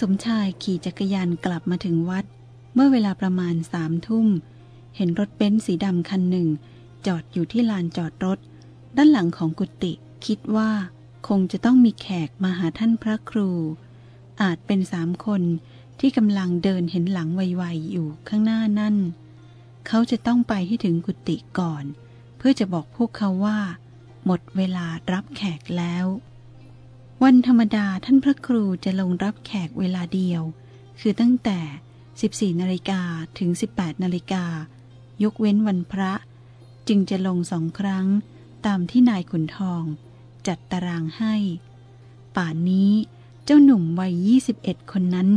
สมชายขี่จักรยานกลับมาถึงวัด เมื่อเวลาประมาณสามทุ่ม เห็นรถเบนซ์สีดำคันหนึ่ง จอดอยู่ที่ลานจอดรถ ด้านหลังของกุฏิคิดว่า คงจะต้องมีแขกมาหาท่านพระครู อาจเป็นสามคนที่กำลังเดินเห็นหลังไวๆอยู่ข้างหน้านั่น เขาจะต้องไปให้ถึงกุฏิก่อน เพื่อจะบอกพวกเขาว่า หมดเวลารับแขกแล้ว วันธรรมดาท่านพระครูจะลงรับแขกเวลาเดียว คือตั้งแต่ 14นาฬิกาถึง 18นาฬิกายกเว้นวันพระ จึงจะลงสองครั้งตามที่นายขุนทอง จัดตารางให้ ป่านนี้เจ้าหนุ่มวัย 21 คนนั้น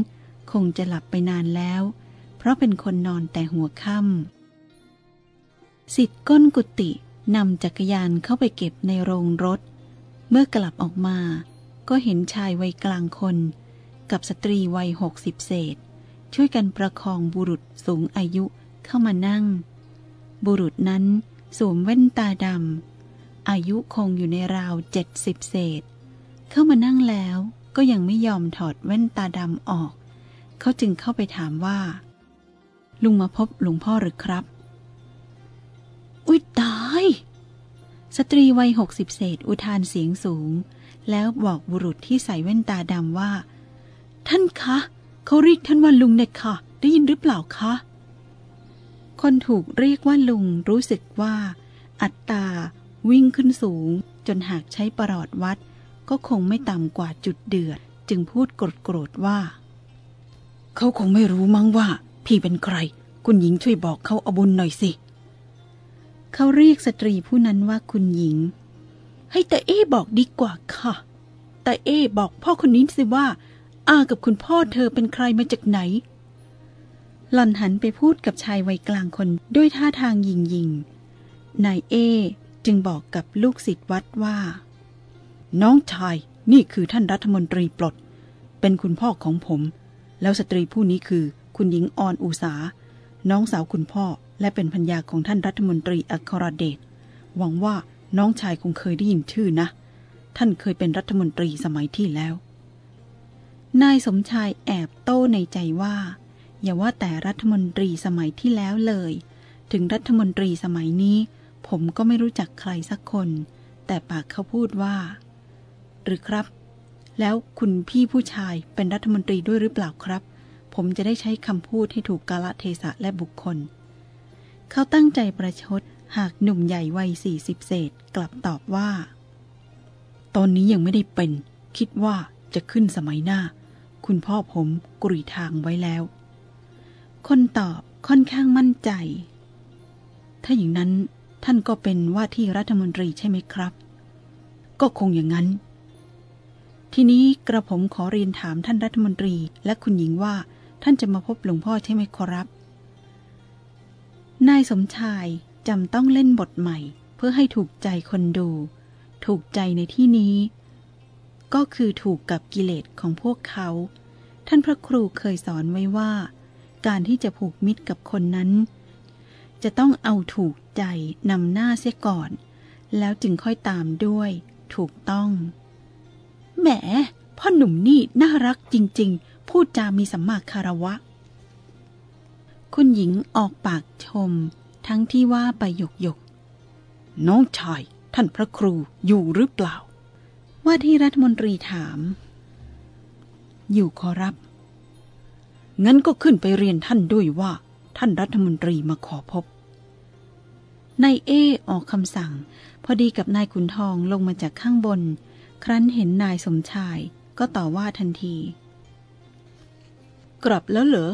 คงจะหลับไปนานแล้ว เพราะเป็นคนนอนแต่หัวค่ำสิทธิ์ก้นกุฏินำจักรยานเข้าไปเก็บในโรงรถ เมื่อกลับออกมา ก็เห็นชายวัยกลางคน กับสตรีวัยหกสิบเศษ ช่วยกันประคองบุรุษสูงอายุเข้ามานั่ง บุรุษนั้นสวมแว่นตาดำอายุคงอยู่ในราวเจ็ดสิบเศษ เข้ามานั่งแล้วก็ยังไม่ยอมถอดแว่นตาดำออก เขาจึงเข้าไปถามว่า ลุงมาพบหลวงพ่อหรือครับ อุ๊ยตาย สตรีวัยหกสิบเศษอุทานเสียงสูง แล้วบอกบุรุษที่ใส่แว่นตาดำว่า ท่านคะเขาเรียกท่านว่าลุงเน็ตค่ะ ได้ยินหรือเปล่าคะ คนถูกเรียกว่าลุงรู้สึกว่า อัตตา วิ่งขึ้นสูง จนหากใช้ประหลอดวัด ก็คงไม่ต่ำกว่าจุดเดือด จึงพูดโกรธๆว่า เขาคงไม่รู้มั้งว่า พี่เป็นใคร คุณหญิงช่วยบอกเขาเอาบุญหน่อยสิเขาเรียกสตรีผู้นั้นว่าคุณหญิง ให้ต่เอบอกดีกว่าค่ะต่เอบอกพ่อคนนี้สิว่า อากับคุณพ่อเธอเป็นใครมาจากไหน หล่อนหันไปพูดกับชายวัยกลางคนด้วยท่าทางยิงยิงนายเอจึงบอกกับลูกศิษย์วัดว่า น้องชายนี่คือท่านรัฐมนตรีปลด เป็นคุณพ่อของผม แล้วสตรีผู้นี้คือคุณหญิงออนอุสา น้องสาวคุณพ่อและเป็นพัญญาของท่านรัฐมนตรีอัครเดชหวังว่า น้องชายคงเคยได้ยินชื่อนะ ท่านเคยเป็นรัฐมนตรีสมัยที่แล้ว นายสมชายแอบโต้ในใจว่า อย่าว่าแต่รัฐมนตรีสมัยที่แล้วเลย ถึงรัฐมนตรีสมัยนี้ ผมก็ไม่รู้จักใครสักคน แต่ปากเขาพูดว่า หรือครับ แล้วคุณพี่ผู้ชายเป็นรัฐมนตรีด้วยหรือเปล่าครับ ผมจะได้ใช้คำพูดให้ถูกกาลเทศะและบุคคล เขาตั้งใจประชด หากหนุ่มใหญ่วัยสี่สิบเศษกลับตอบว่า ตอนนี้ยังไม่ได้เป็น คิดว่าจะขึ้นสมัยหน้า คุณพ่อผมกรีทางไว้แล้ว คนตอบค่อนข้างมั่นใจ ถ้าอย่างนั้นท่านก็เป็นว่าที่รัฐมนตรีใช่ไหมครับ ก็คงอย่างนั้น ทีนี้กระผมขอเรียนถามท่านรัฐมนตรีและคุณหญิงว่าท่านจะมาพบหลวงพ่อใช่ไหมครับ นายสมชาย จำต้องเล่นบทใหม่ เพื่อให้ถูกใจคนดู ถูกใจในที่นี้ ก็คือถูกกับกิเลสของพวกเขา ท่านพระครูเคยสอนไว้ว่า การที่จะผูกมิตรกับคนนั้น จะต้องเอาถูกใจนำหน้าเสียก่อน แล้วจึงค่อยตามด้วย ถูกต้อง แหมพ่อหนุ่มนี่น่ารักจริง ๆ พูดจามีสัมมาคารวะ คุณหญิงออกปากชม ทั้งที่ว่าไปหยกหยกๆน้องชาย ท่านพระครูอยู่หรือเปล่า ว่าที่รัฐมนตรีถาม อยู่ขอรับ งั้นก็ขึ้นไปเรียนท่านด้วยว่า ท่านรัฐมนตรีมาขอพบนายเอออกคำสั่ง พอดีกับนายขุนทองลงมาจากข้างบน ครั้นเห็นนายสมชายก็ต่อว่าทันที กลับแล้วเหรอ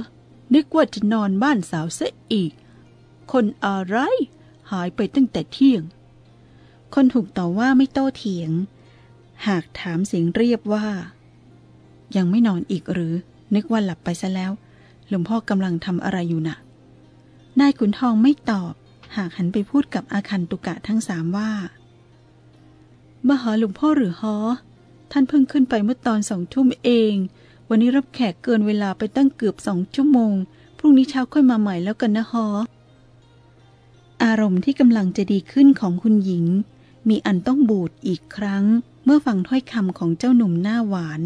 นึกว่าจะนอนบ้านสาวเสียอีก คนอะไร หายไปตั้งแต่เที่ยง คนถูกต่อว่าไม่โต้เถียง หากถามเสียงเรียบว่า ยังไม่นอนอีกหรือ นึกว่าหลับไปซะแล้ว หลวงพ่อกำลังทำอะไรอยู่นะ่ะ นายขุนทองไม่ตอบ หากหันไปพูดกับอาคันตุกะทั้งสามว่ามาหาหลวงพ่อหรือฮอท่านเพิ่งขึ้นไปเมื่อตอนสองทุ่มเอง วันนี้รับแขกเกินเวลาไปตั้งเกือบสองชั่วโมง พรุ่งนี้เช้าค่อยมาใหม่แล้วกันนะฮอ อารมณ์ที่กำลังจะดีขึ้นของคุณหญิง มีอันต้องบูดอีกครั้ง เมื่อฟังถ้อยคำของเจ้าหนุ่มหน้าหวาน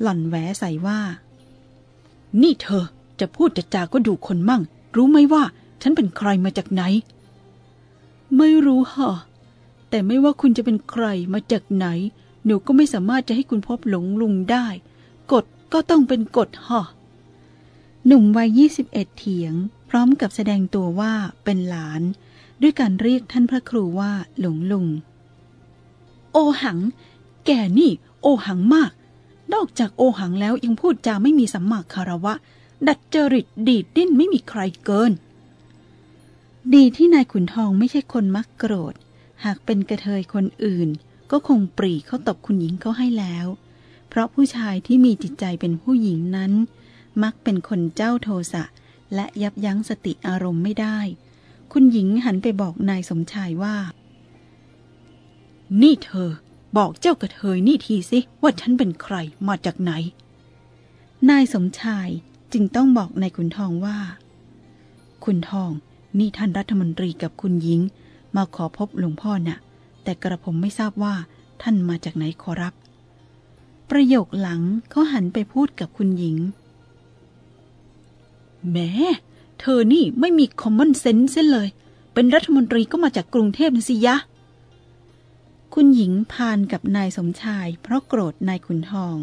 หล่อนแหวใส่ว่า นี่เธอจะพูดจะจาก็ดูคนมั่ง รู้ไหมว่า ฉันเป็นใครมาจากไหน ไม่รู้ฮะแต่ไม่ว่าคุณจะเป็นใครมาจากไหน หนูก็ไม่สามารถจะให้คุณพบหลงลุงได้ กฎก็ต้องเป็นกฎฮะหนุ่มวัย21เถียง พร้อมกับแสดงตัวว่าเป็นหลาน ด้วยการเรียกท่านพระครูว่าหลวงลุง โอหัง แกนี่ โอหังมาก นอกจากโอหังแล้วยังพูดจาไม่มีสัมมาคารวะ ดัดจริตดีดดิ้นไม่มีใครเกิน ดีที่นายขุนทองไม่ใช่คนมักโกรธ หากเป็นกระเทยคนอื่น ก็คงปรีเขาตบคุณหญิงเขาให้แล้ว เพราะผู้ชายที่มีจิตใจเป็นผู้หญิงนั้น มักเป็นคนเจ้าโทสะ และยับยั้งสติอารมณ์ไม่ได้ คุณหญิงหันไปบอกนายสมชายว่า นี่เธอ บอกเจ้ากระเทยนี่ทีสิ ว่าฉันเป็นใครมาจากไหน นายสมชายจึงต้องบอกนายขุนทองว่า คุณทอง นี่ท่านรัฐมนตรีกับคุณหญิง มาขอพบหลวงพ่อนะ่ะ แต่กระผมไม่ทราบว่าท่านมาจากไหนขอรับ ประโยคหลังเขาหันไปพูดกับคุณหญิง แหม เธอนี่ไม่มีคอมมอนเซนส์เส้นเลย เป็นรัฐมนตรีก็มาจากกรุงเทพนะสิยะ คุณหญิงพานกับนายสมชาย เพราะโกรธนายขุนทอง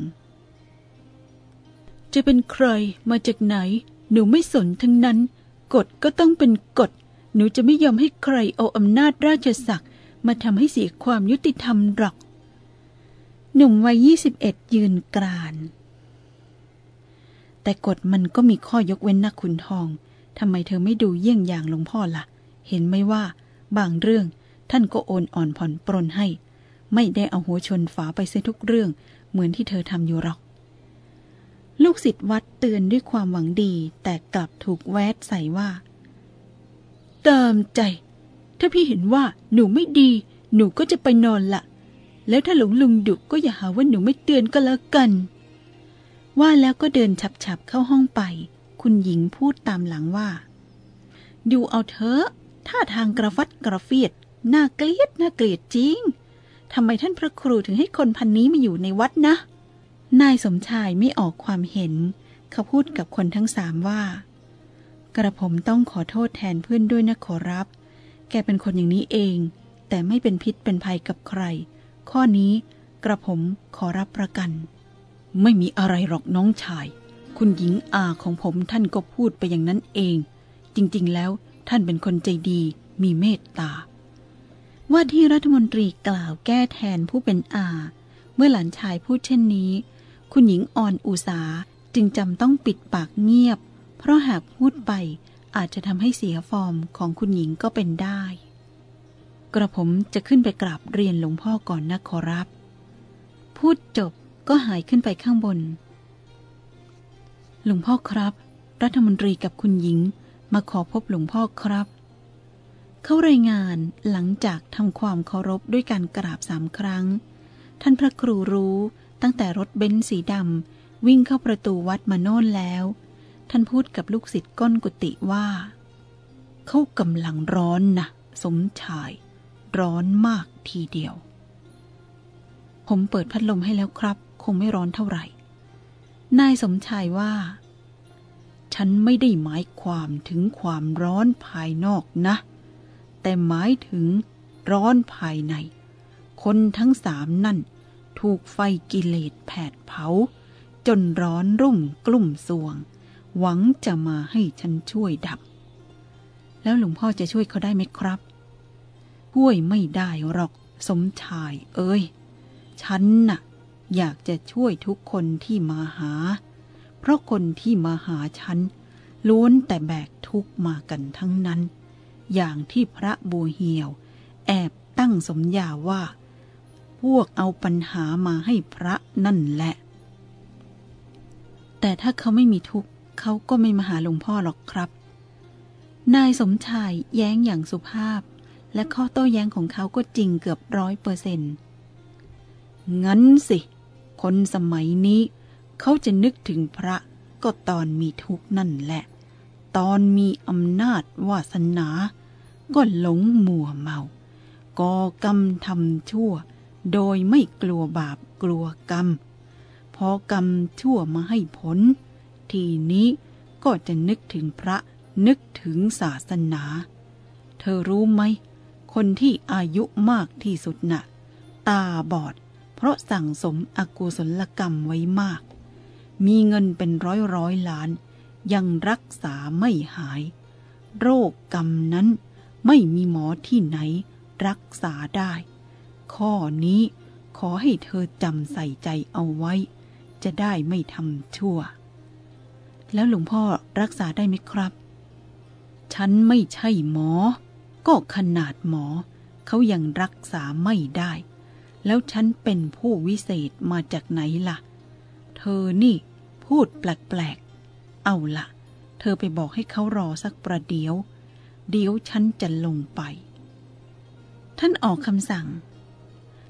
จะเป็นใครมาจากไหน หนูไม่สนทั้งนั้น กฎก็ต้องเป็นกฎ หนูจะไม่ยอมให้ใครเอาอำนาจราชศักดิ์มาทำให้เสียความยุติธรรมหรอก หนุ่มวัยยี่สิบเอ็ดยืนกราน แต่กฎมันก็มีข้อยกเว้นนะคุณทอง ทำไมเธอไม่ดูเยี่ยงอย่างหลวงพ่อละ่ะ เห็นไหมว่า บางเรื่อง ท่านก็โอนอ่อนผ่อนปรนให้ ไม่ได้เอาหัวชนฝาไปเสียทุกเรื่อง เหมือนที่เธอทำอยู่หรอก ลูกศิษย์วัดเตือนด้วยความหวังดี แต่กลับถูกแวดใส่ว่า เตามใจ ถ้าพี่เห็นว่าหนูไม่ดี หนูก็จะไปนอนละ แล้วถ้าหลวงลุงดุก็อย่าหาว่าหนูไม่เตือนก็แล้วกัน ว่าแล้วก็เดินฉับๆเข้าห้องไป คุณหญิงพูดตามหลังว่า ดูเอาเถอะท่าทางกระฟัดกระเฟียดน่าเกลียดน่าเกลียดจริงทำไมท่านพระครูถึงให้คนพันนี้มาอยู่ในวัดนะ นายสมชายไม่ออกความเห็น เขาพูดกับคนทั้งสามว่า กระผมต้องขอโทษแทนเพื่อนด้วยนะขอรับ แกเป็นคนอย่างนี้เอง แต่ไม่เป็นพิษเป็นภัยกับใคร ข้อนี้กระผมขอรับประกัน ไม่มีอะไรหรอกน้องชาย คุณหญิงอาของผมท่านก็พูดไปอย่างนั้นเอง จริงๆ แล้วท่านเป็นคนใจดีมีเมตตา ว่าที่รัฐมนตรีกล่าวแก้แทนผู้เป็นอา เมื่อหลานชายพูดเช่นนี้ คุณหญิงอ่อนอุสาจึงจำต้องปิดปากเงียบ เพราะหากพูดไปอาจจะทำให้เสียฟอร์มของคุณหญิงก็เป็นได้ กระผมจะขึ้นไปกราบเรียนหลวงพ่อก่อนนะขอรับ พูดจบ ก็หายขึ้นไปข้างบน หลวงพ่อครับ รัฐมนตรีกับคุณหญิงมาขอพบหลวงพ่อครับ เขารายงานหลังจากทำความเคารพด้วยการกราบสามครั้ง ท่านพระครูรู้ตั้งแต่รถเบนซ์สีดำวิ่งเข้าประตูวัดมาโน่นแล้ว ท่านพูดกับลูกศิษย์ก้นกุฏิว่า เขากำลังร้อนนะสมชาย ร้อนมากทีเดียว ผมเปิดพัดลมให้แล้วครับ คงไม่ร้อนเท่าไหร่ นายสมชายว่า ฉันไม่ได้หมายความถึงความร้อนภายนอกนะ แต่หมายถึงร้อนภายใน คนทั้งสามนั่น ถูกไฟกิเลสแผดเผา จนร้อนรุ่มกลุ่มสวง หวังจะมาให้ฉันช่วยดับ แล้วหลวงพ่อจะช่วยเขาได้ไหมครับช่วยไม่ได้หรอกสมชายเอ้ย ฉันน่ะ อยากจะช่วยทุกคนที่มาหา เพราะคนที่มาหาฉันล้วนแต่แบกทุกมากันทั้งนั้น อย่างที่พระบัวเหี่ยว แอบตั้งสมญาว่า พวกเอาปัญหามาให้พระนั่นแหละ แต่ถ้าเขาไม่มีทุกข์เขาก็ไม่มาหาหลวงพ่อหรอกครับ นายสมชายแย้งอย่างสุภาพ และข้อโต้แย้งของเขาก็จริงเกือบร้อยเปอร์เซ็นต์งั้นสิ คนสมัยนี้ เขาจะนึกถึงพระก็ตอนมีทุกข์นั่นแหละ ตอนมีอำนาจวาสนา ก็หลงมัวเมาก่อกรรมทำชั่ว โดยไม่กลัวบาปกลัวกรรม พอกรรมชั่วมาให้ผล ทีนี้ก็จะนึกถึงพระนึกถึงศาสนา เธอรู้ไหม คนที่อายุมากที่สุดนะ่ะ ตาบอด เพราะสั่งสมอกุศลกรรมไว้มาก มีเงินเป็นร้อยร้อยล้าน ยังรักษาไม่หาย โรคกรรมนั้นไม่มีหมอที่ไหนรักษาได้ ข้อนี้ขอให้เธอจำใส่ใจเอาไว้ จะได้ไม่ทำชั่ว แล้วหลวงพ่อรักษาได้ไหมครับ ฉันไม่ใช่หมอ ก็ขนาดหมอ เขายังรักษาไม่ได้ แล้วฉันเป็นผู้วิเศษมาจากไหนล่ะ เธอนี่พูดแปลกๆ เอาละเธอไปบอกให้เขารอสักประเดี๋ยว เดี๋ยวฉันจะลงไป ท่านออกคำสั่ง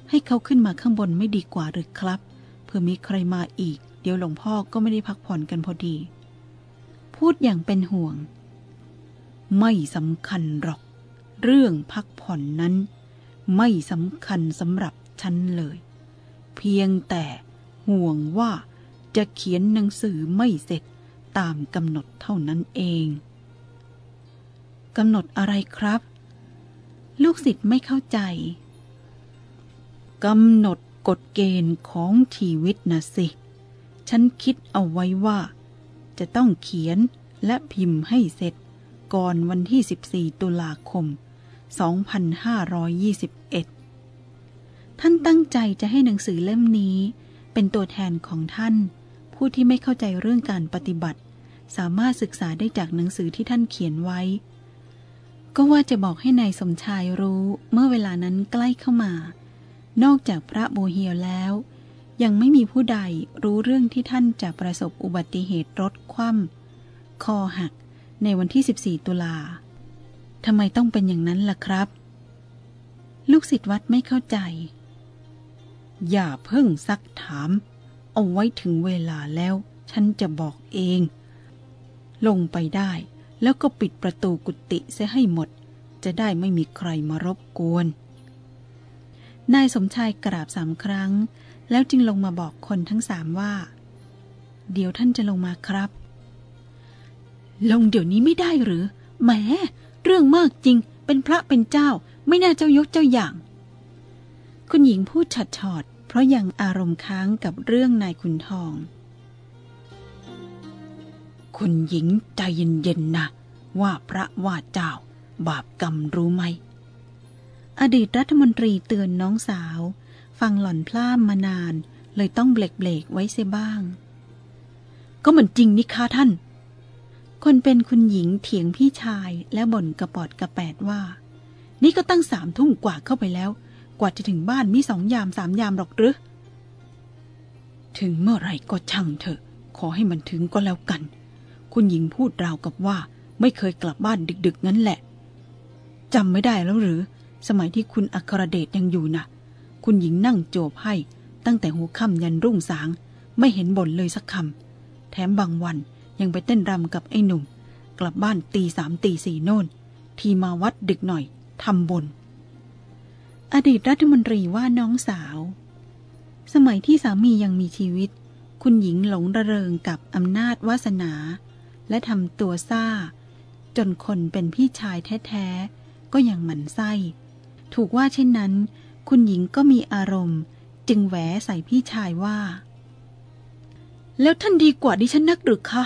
ให้เขาขึ้นมาข้างบนไม่ดีกว่าหรือครับ เพื่อมีใครมาอีก เดี๋ยวหลวงพ่อก็ไม่ได้พักผ่อนกันพอดี พูดอย่างเป็นห่วง ไม่สำคัญหรอก เรื่องพักผ่อนนั้น ไม่สำคัญสำหรับ ฉันเลย เพียงแต่ห่วงว่าจะเขียนหนังสือไม่เสร็จตามกำหนดเท่านั้นเองกำหนดอะไรครับ ลูกศิษย์ไม่เข้าใจกำหนดกฎเกณฑ์ของชีวิตนะสิ ฉันคิดเอาไว้ว่า จะต้องเขียนและพิมพ์ให้เสร็จ ก่อนวันที่ 14 ตุลาคม 2521 ท่านตั้งใจจะให้หนังสือเล่มนี้ เป็นตัวแทนของท่าน ผู้ที่ไม่เข้าใจเรื่องการปฏิบัติ สามารถศึกษาได้จากหนังสือที่ท่านเขียนไว้ ก็ว่าจะบอกให้ในายสมชายรู้เมื่อเวลานั้นใกล้เข้ามา นอกจากพระโบเฮียวแล้ว ยังไม่มีผู้ใดรู้เรื่องที่ท่านจะประสบอุบัติเหตุรถคว่ำคอหักในวันที่ 14 ตุลาทำไมต้องเป็นอย่างนั้นล่ะครับ ลูกศิษย์วัดไม่เข้าใจ อย่าเพิ่งซักถาม เอาไว้ถึงเวลาแล้ว ฉันจะบอกเอง ลงไปได้ แล้วก็ปิดประตูกุฏิเสียให้หมด จะได้ไม่มีใครมารบกวน นายสมชายกราบสามครั้ง แล้วจึงลงมาบอกคนทั้งสามว่า เดี๋ยวท่านจะลงมาครับ ลงเดี๋ยวนี้ไม่ได้หรือแหมเรื่องมากจริง เป็นพระเป็นเจ้า ไม่น่าเจ้ายกเจ้าอย่าง คุณหญิงพูดฉัดฉอดเพราะยังอารมณ์ค้างกับเรื่องนายขุนทอง คุณหญิงใจเย็นๆนะ ว่าพระว่าเจ้า บาปกรรมรู้ไหม อดีตรัฐมนตรีเตือนน้องสาว ฟังหล่อนพล่ามมานาน เลยต้องเบรกเบรกไว้เสียบ้าง ก็เหมือนจริงนี่คะท่าน คนเป็นคุณหญิงเถียงพี่ชายและบ่นกระปอดกระแปดว่า นี่ก็ตั้งสามทุ่มกว่าเข้าไปแล้ว กว่าจะถึงบ้านมีสองยามสามยามหรอกหรือ ถึงเมื่อไรก็ช่างเถอะ ขอให้มันถึงก็แล้วกัน คุณหญิงพูดราวกับว่า ไม่เคยกลับบ้านดึกๆงั้นแหละจำไม่ได้แล้วหรือ สมัยที่คุณอัครเดชยังอยู่นะ่ะ คุณหญิงนั่งโจบให้ ตั้งแต่หัวค่ำยันรุ่งสาง ไม่เห็นบ่นเลยสักคำแถมบางวันยังไปเต้นรำกับไอ้หนุ่ม กลับบ้านตีสามตีสี่โน่น ทีมาวัดดึกหน่อยทำบน อดีตรัฐมนตรีว่าน้องสาว สมัยที่สามียังมีชีวิต คุณหญิงหลงระเริงกับอำนาจวาสนา และทำตัวซ่า จนคนเป็นพี่ชายแท้ๆ ก็ยังหมั่นไส้ ถูกว่าเช่นนั้น คุณหญิงก็มีอารมณ์ จึงแหวใส่พี่ชายว่า แล้วท่านดีกว่าดิฉันนักหรือคะ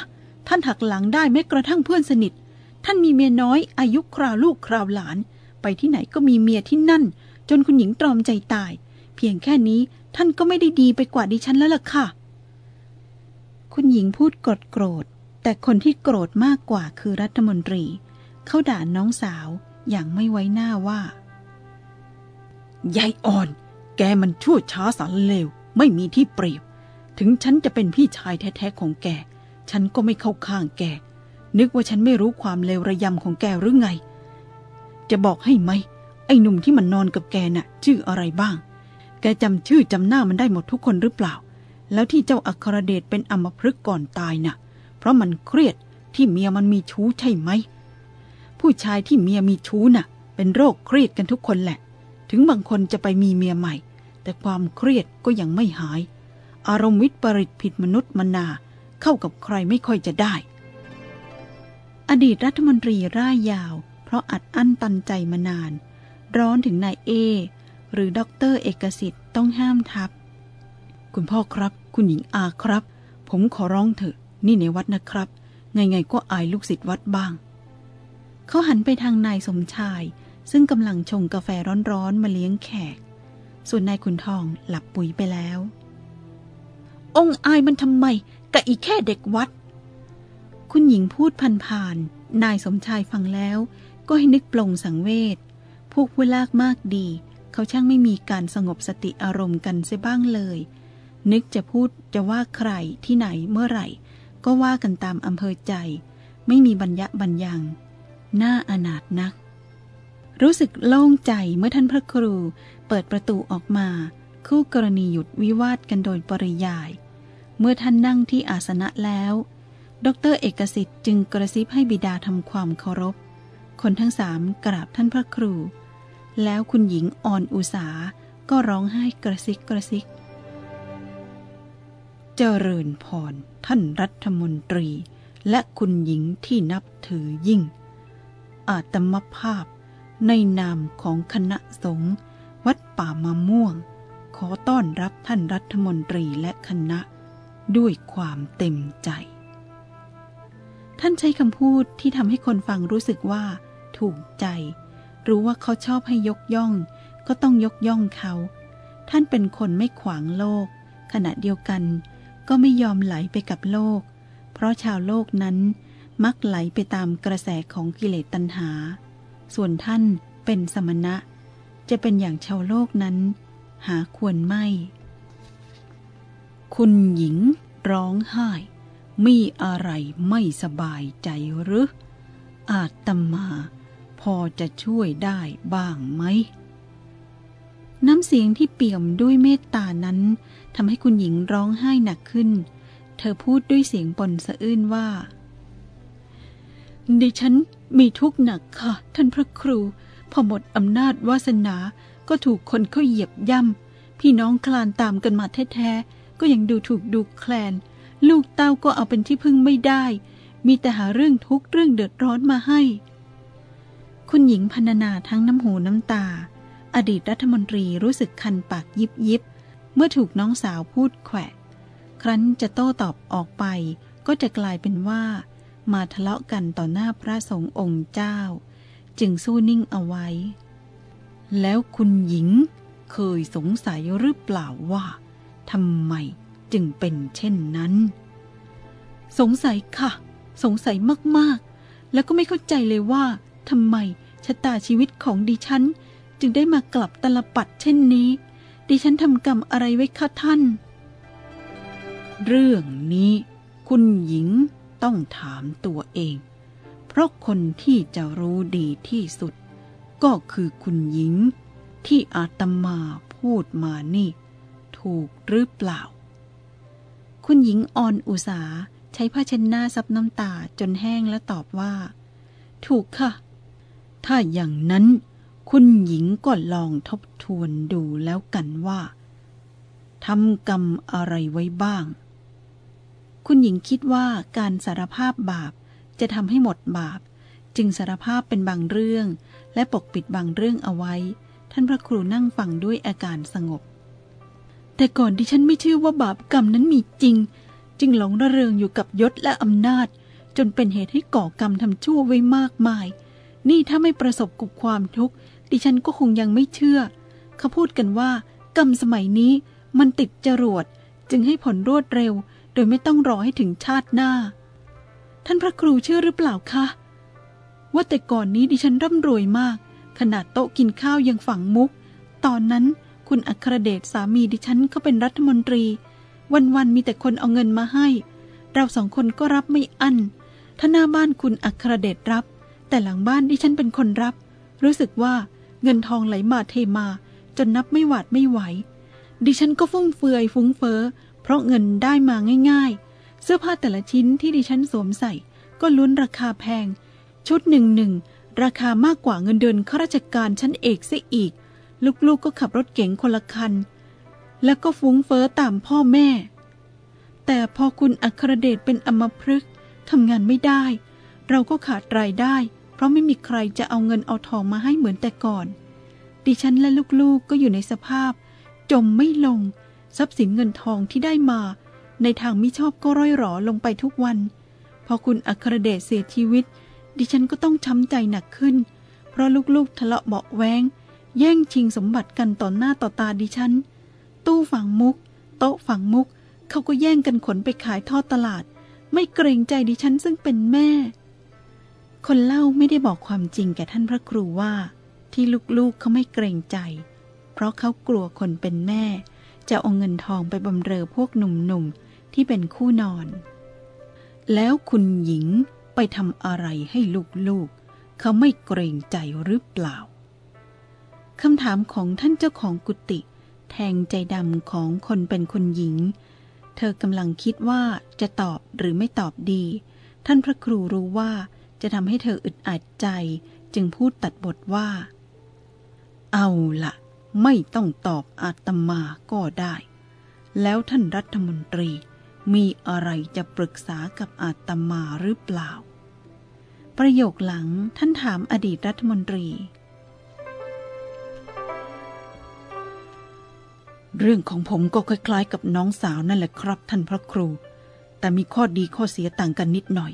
ท่านหักหลังได้แม้กระทั่งเพื่อนสนิท ท่านมีเมียน้อยอายุคราวลูกคราวหลาน ไปที่ไหนก็มีเมียที่นั่น จนคุณหญิงตรอมใจตาย เพียงแค่นี้ท่านก็ไม่ได้ดีไปกว่าดิฉันแล้วล่ะค่ะ คุณหญิงพูดกดโกรธ แต่คนที่โกรธมากกว่าคือรัฐมนตรี เขาด่าน้องสาวอย่างไม่ไว้หน้าว่ายายอ่อน แกมันชั่วช้าสารเลว ไม่มีที่เปรียบ ถึงฉันจะเป็นพี่ชายแท้ๆของแก ฉันก็ไม่เข้าข้างแก นึกว่าฉันไม่รู้ความเลวระยำของแกหรือไง จะบอกให้ไหม อ้หนุ่มที่มันนอนกับแกน่ะ ชื่ออะไรบ้าง แกจำชื่อจำหน้ามันได้หมดทุกคนหรือเปล่า แล้วที่เจ้าอัครเดชเป็นอมพฤกก่อนตายน่ะ เพราะมันเครียดที่เมียมันมีชู้ใช่ไหม ผู้ชายที่เมียมีชู้น่ะ เป็นโรคเครียดกันทุกคนแหละ ถึงบางคนจะไปมีเมียใหม่ แต่ความเครียดก็ยังไม่หาย อารมณ์วิปริตผิดมนุษย์มนา เข้ากับใครไม่ค่อยจะได้ อดีตรัฐมนตรีร่ายยาว เพราะอัดอั้นตันใจมานาน ร้อนถึงนายเอ หรือด็อกเตอร์เอกสิทธิ์ต้องห้ามทัพ คุณพ่อครับ คุณหญิงอาครับ ผมขอร้องเถอะ นี่ในวัดนะครับ ไงๆก็อายลูกศิษย์วัดบ้าง เขาหันไปทางนายสมชาย ซึ่งกำลังชงกาแฟร้อนๆมาเลี้ยงแขก ส่วนนายขุนทองหลับปุ๋ยไปแล้ว องค์อายมันทำไมกะอีแค่เด็กวัด คุณหญิงพูดผ่านๆนายสมชายฟังแล้วก็ให้นึกปลงสังเวช พวกผู้ลากมากดี เขาช่างไม่มีการสงบสติอารมณ์กันเสียบ้างเลย นึกจะพูดจะว่าใครที่ไหนเมื่อไหร่ ก็ว่ากันตามอำเภอใจ ไม่มีบัญญะบัญญังน่าอนาถนัก รู้สึกโล่งใจเมื่อท่านพระครูเปิดประตูออกมา คู่กรณีหยุดวิวาทกันโดยปริยาย เมื่อท่านนั่งที่อาสนะแล้ว ดรเอกสิทธิ์จึงกระซิบให้บิดาทำความเคารพ คนทั้งสามกราบท่านพระครู แล้วคุณหญิงอ่อนอุสาก็ร้องไห้กระซิกกระซิก เจริญพรท่านรัฐมนตรี และคุณหญิงที่นับถือยิ่ง อาตมภาพในนามของคณะสงฆ์วัดป่ามะม่วง ขอต้อนรับท่านรัฐมนตรีและคณะด้วยความเต็มใจ ท่านใช้คำพูดที่ทำให้คนฟังรู้สึกว่า ถูกใจ รู้ว่าเขาชอบให้ยกย่อง ก็ต้องยกย่องเขา ท่านเป็นคนไม่ขวางโลก ขณะเดียวกัน ก็ไม่ยอมไหลไปกับโลก เพราะชาวโลกนั้นมักไหลไปตามกระแสของกิเลสตัณหา ส่วนท่านเป็นสมณะ จะเป็นอย่างชาวโลกนั้น หาควรไม่ คุณหญิงร้องไห้ มีอะไรไม่สบายใจหรืออาตมา พอจะช่วยได้บ้างไหม น้ำเสียงที่เปี่ยมด้วยเมตตานั้นทำให้คุณหญิงร้องไห้หนักขึ้น เธอพูดด้วยเสียงปนสะอื้นว่า ดิฉันมีทุกข์หนักค่ะ ท่านพระครู พอหมดอำนาจวาสนา ก็ถูกคนเขาเหยียบย่ำ พี่น้องคลานตามกันมาแท้ๆ ก็ยังดูถูกดูแคลน ลูกเต้าก็เอาเป็นที่พึ่งไม่ได้ มีแต่หาเรื่องทุกข์เรื่องเดือดร้อนมาให้ คุณหญิงพรรณนาทั้งน้ำหูน้ำตา อดีตรัฐมนตรีรู้สึกคันปากยิบยิบ เมื่อถูกน้องสาวพูดแขวะ ครั้นจะโต้ตอบออกไป ก็จะกลายเป็นว่า มาทะเลาะกันต่อหน้าพระสงฆ์องค์เจ้า จึงสู้นิ่งเอาไว้ แล้วคุณหญิงเคยสงสัยหรือเปล่าว่าทำไมจึงเป็นเช่นนั้น สงสัยค่ะ สงสัยมากๆ แล้วก็ไม่เข้าใจเลยว่า ทำไมชะตาชีวิตของดิฉัน จึงได้มากลับตลปัดเช่นนี้ ดิฉันทำกรรมอะไรไว้คะท่าน เรื่องนี้คุณหญิงต้องถามตัวเอง เพราะคนที่จะรู้ดีที่สุด ก็คือคุณหญิง ที่อาตมาพูดมานี่ ถูกหรือเปล่า คุณหญิงอ่อนอุสาใช้ผ้าเช็ดหน้าซับน้ำตาจนแห้งและตอบว่า ถูกค่ะ ถ้าอย่างนั้นคุณหญิงก็ลองทบทวนดูแล้วกันว่าทำกรรมอะไรไว้บ้าง คุณหญิงคิดว่าการสารภาพบาปจะทำให้หมดบาป จึงสารภาพเป็นบางเรื่อง และปกปิดบางเรื่องเอาไว้ ท่านพระครูนั่งฟังด้วยอาการสงบ แต่ก่อนดิฉันไม่เชื่อว่าบาปกรรมนั้นมีจริง จึงหลงระเริงอยู่กับยศและอำนาจ จนเป็นเหตุให้ก่อกรรมทำชั่วไว้มากมาย นี่ถ้าไม่ประสบกับความทุกข์ ดิฉันก็คงยังไม่เชื่อ เขาพูดกันว่า กรรมสมัยนี้มันติดจรวด จึงให้ผลรวดเร็ว โดยไม่ต้องรอให้ถึงชาติหน้า ท่านพระครูเชื่อหรือเปล่าคะ ว่าแต่ก่อนนี้ดิฉันร่ำรวยมาก ขนาดโต๊ะกินข้าวยังฝังมุก ตอนนั้นคุณอัครเดชสามีดิฉันเขาเป็นรัฐมนตรี วันๆมีแต่คนเอาเงินมาให้ เราสองคนก็รับไม่อั้นถ้าหน้าบ้านคุณอัครเดชรับ แต่หลังบ้านดิฉันเป็นคนรับ รู้สึกว่าเงินทองไหลมาเทมา จนนับไม่หวาดไม่ไหว ดิฉันก็ฟุ่มเฟือยฟุ้งเฟ้อเพราะเงินได้มาง่าย ๆ เสื้อผ้าแต่ละชิ้นที่ดิฉันสวมใส่ ก็ล้วนราคาแพง ชุดหนึ่งหนึ่งราคามากกว่าเงินเดือนข้าราชการชั้นเอกซะอีก ลูกๆก็ขับรถเก๋งคนละคัน แล้วก็ฟุ้งเฟ้อตามพ่อแม่ แต่พอคุณอัครเดชเป็นอมพฤกษ์ทำงานไม่ได้ เราก็ขาดรายได้ ราะไม่มีใครจะเอาเงินเอาทองมาให้เหมือนแต่ก่อน ดิฉันและลูกๆก็อยู่ในสภาพ จมไม่ลง ทรัพย์สินเงินทองที่ได้มา ในทางมิชอบก็ร่อยหรอลงไปทุกวัน พอคุณอัครเดชเสียชีวิต ดิฉันก็ต้องช้ำใจหนักขึ้น เพราะลูกๆทะเลาะเบาแวงแย่งชิงสมบัติกันต่อหน้าต่อตาดิฉัน ตู้ฝังมุก โต๊ะฝังมุก เขาก็แย่งกันขนไปขายทอดตลาด ไม่เกรงใจดิฉันซึ่งเป็นแม่ คนเล่าไม่ได้บอกความจริงแก่ท่านพระครูว่า ที่ลูกๆเขาไม่เกรงใจ เพราะเขากลัวคนเป็นแม่ จะเอาเงินทองไปบำเรอพวกหนุ่มๆที่เป็นคู่นอน แล้วคุณหญิงไปทำอะไรให้ลูกๆเขาไม่เกรงใจหรือเปล่าคำถามของท่านเจ้าของกุฏิแทงใจดำของคนเป็นคนหญิง เธอกำลังคิดว่าจะตอบหรือไม่ตอบดี ท่านพระครูรู้ว่า จะทำให้เธออึดอัดใจ จึงพูดตัดบทว่า เอาละ ไม่ต้องตอบอาตมาก็ได้ แล้วท่านรัฐมนตรีมีอะไรจะปรึกษากับอาตมาหรือเปล่า ประโยคหลังท่านถามอดีตรัฐมนตรี เรื่องของผมก็คล้ายๆ กับน้องสาวนั่นแหละครับ ท่านพระครู แต่มีข้อดีข้อเสียต่างกันนิดหน่อย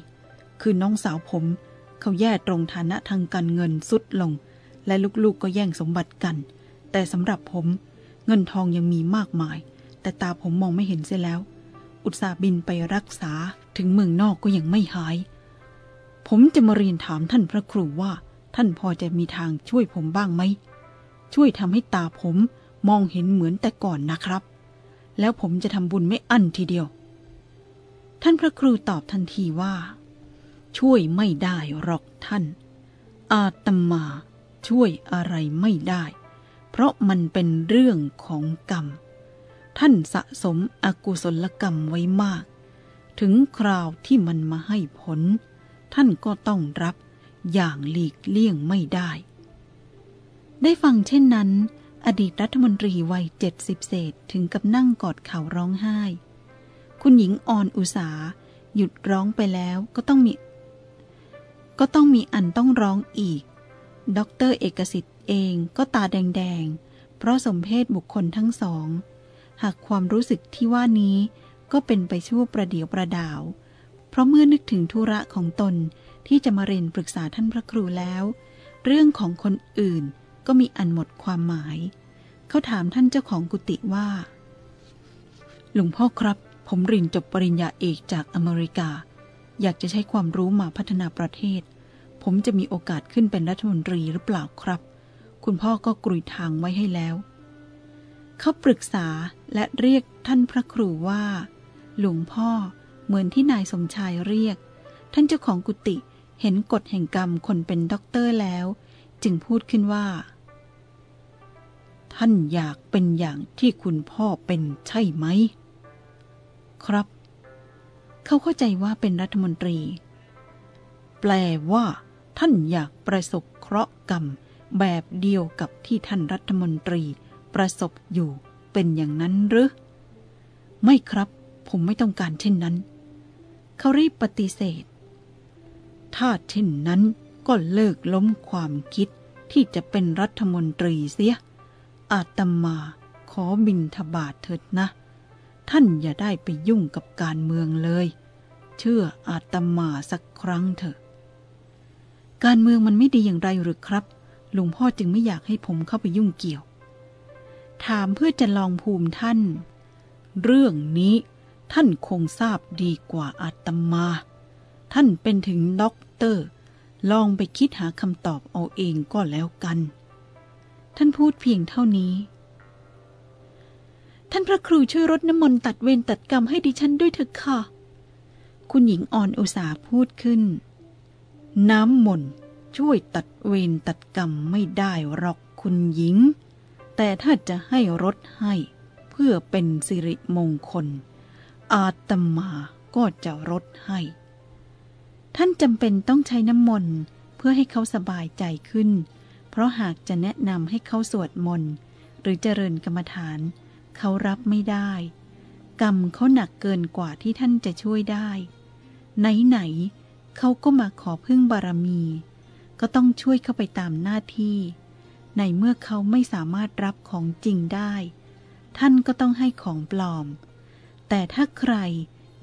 คือน้องสาวผม เขาแย่ตรงฐานะทางการเงินสุดลง และลูกๆก็แย่งสมบัติกัน แต่สำหรับผม เงินทองยังมีมากมาย แต่ตาผมมองไม่เห็นเสียแล้ว อุตส่าห์บินไปรักษาถึงเมืองนอกก็ยังไม่หาย ผมจะมาเรียนถามท่านพระครูว่า ท่านพอจะมีทางช่วยผมบ้างไหมช่วยทำให้ตาผมมองเห็นเหมือนแต่ก่อนนะครับ แล้วผมจะทำบุญไม่อั้นทีเดียว ท่านพระครูตอบทันทีว่า ช่วยไม่ได้หรอกท่าน อาตมาช่วยอะไรไม่ได้ เพราะมันเป็นเรื่องของกรรม ท่านสะสมอกุศลกรรมไว้มาก ถึงคราวที่มันมาให้ผล ท่านก็ต้องรับอย่างหลีกเลี่ยงไม่ได้ ได้ฟังเช่นนั้น อดีตรัฐมนตรีวัยเจ็ดสิบเศษถึงกับนั่งกอดเข่าร้องไห้ คุณหญิงอ่อนอุสาหยุดร้องไปแล้วก็ต้องมี ก็ต้องมีอันต้องร้องอีกด็อกเตอร์เอกสิทธิ์เองก็ตาแดงๆ เพราะสมเพชบุคคลทั้งสอง หากความรู้สึกที่ว่านี้ก็เป็นไปชั่วประเดี๋ยวประด๋าว เพราะเมื่อนึกถึงธุระของตนที่จะมาเรียนปรึกษาท่านพระครูแล้ว เรื่องของคนอื่นก็มีอันหมดความหมาย เขาถามท่านเจ้าของกุฏิว่า หลวงพ่อครับ ผมเรียนจบปริญญาเอกจากอเมริกา อยากจะใช้ความรู้มาพัฒนาประเทศ ผมจะมีโอกาสขึ้นเป็นรัฐมนตรีหรือเปล่าครับ คุณพ่อก็กรุยทางไว้ให้แล้ว เขาปรึกษาและเรียกท่านพระครูว่า หลวงพ่อเหมือนที่นายสมชายเรียก ท่านเจ้าของกุฏิเห็นกฎแห่งกรรมคนเป็นด็อกเตอร์แล้ว จึงพูดขึ้นว่า ท่านอยากเป็นอย่างที่คุณพ่อเป็นใช่ไหม ครับ เขาเข้าใจว่าเป็นรัฐมนตรี แปลว่า ท่านอยากประสบเคราะห์กรรม แบบเดียวกับที่ท่านรัฐมนตรี ประสบอยู่เป็นอย่างนั้นหรือ ไม่ครับ ผมไม่ต้องการเช่นนั้น เขารีบปฏิเสธ ถ้าเช่นนั้นก็เลิกล้มความคิดที่จะเป็นรัฐมนตรีเสีย อาตมาขอบินทบาทเถิดนะ ท่านอย่าได้ไปยุ่งกับการเมืองเลย เชื่ออาตมาสักครั้งเถอะ การเมืองมันไม่ดีอย่างไรหรือครับ หลวงพ่อจึงไม่อยากให้ผมเข้าไปยุ่งเกี่ยว ถามเพื่อจะลองภูมิท่าน เรื่องนี้ท่านคงทราบดีกว่าอาตมา ท่านเป็นถึงด็อกเตอร์ ลองไปคิดหาคำตอบเอาเองก็แล้วกัน ท่านพูดเพียงเท่านี้ ท่านพระครูช่วยรดน้ำมนต์ตัดเวรตัดกรรมให้ดิฉันด้วยเถอะค่ะ คุณหญิงอ่อนอุตสาพูดขึ้น น้ำมนต์ช่วยตัดเวรตัดกรรมไม่ได้หรอกคุณหญิง แต่ถ้าจะให้รดให้ เพื่อเป็นสิริมงคล อาตมาก็จะรดให้ ท่านจำเป็นต้องใช้น้ำมนต์เพื่อให้เขาสบายใจขึ้น เพราะหากจะแนะนำให้เขาสวดมนต์หรือเจริญกรรมฐาน เขารับไม่ได้ กรรมเขาหนักเกินกว่าที่ท่านจะช่วยได้ ไหนๆเขาก็มาขอพึ่งบารมี ก็ต้องช่วยเข้าไปตามหน้าที่ ในเมื่อเขาไม่สามารถรับของจริงได้ ท่านก็ต้องให้ของปลอม แต่ถ้าใคร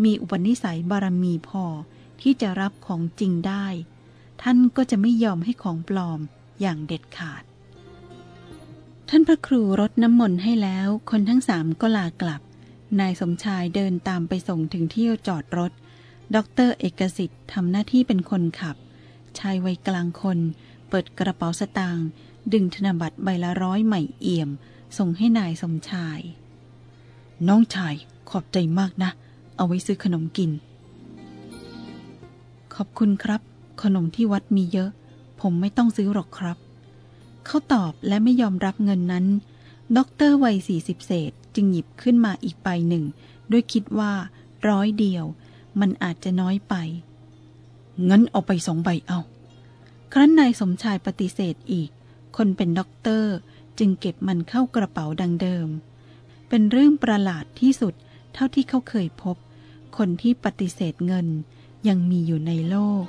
มีอุปนิสัยบารมีพอที่จะรับของจริงได้ ท่านก็จะไม่ยอมให้ของปลอมอย่างเด็ดขาด ท่านพระครูรดน้ำมนต์ให้แล้ว คนทั้งสามก็ลากลับ นายสมชายเดินตามไปส่งถึงที่จอดรถ ดรเอกสิทธิ์ทำหน้าที่เป็นคนขับ ชายวัยกลางคน เปิดกระเป๋าสตางค์ดึงธนบัตรใบละร้อยใหม่เอี่ยม ส่งให้นายสมชาย น้องชายขอบใจมากนะ เอาไว้ซื้อขนมกิน ขอบคุณครับ ขนมที่วัดมีเยอะ ผมไม่ต้องซื้อหรอกครับ เขาตอบและไม่ยอมรับเงินนั้นด็อกเตอร์วัยสี่สิบเศษจึงหยิบขึ้นมาอีกใบหนึ่ง ด้วยคิดว่า ร้อยเดียว มันอาจจะน้อยไปงั้นเอาไปสองใบเอา ครั้นนายสมชายปฏิเสธอีก คนเป็นด็อกเตอร์จึงเก็บมันเข้ากระเป๋าดังเดิม เป็นเรื่องประหลาดที่สุดเท่าที่เขาเคยพบ คนที่ปฏิเสธเงินยังมีอยู่ในโลก